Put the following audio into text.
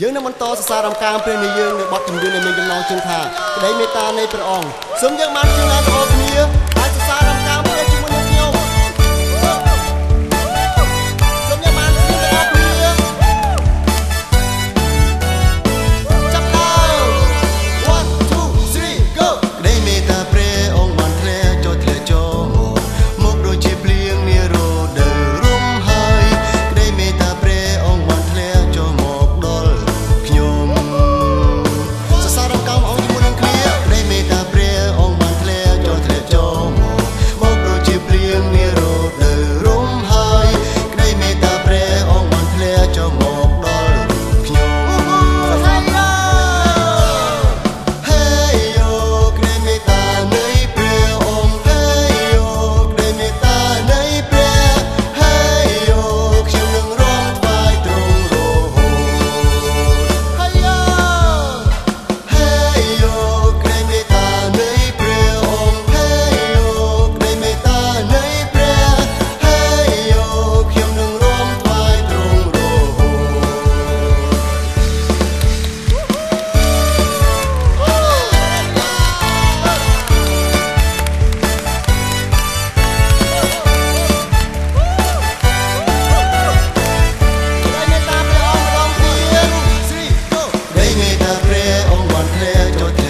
យើងនឹងបន្តសរសើររំកាងព្រះនៃយើងនៅបទចម្រៀងដែលមានចំណងជើងថាក្តីមេត្តានៃព្រះអង្គសូមយើងបានជឿណា let your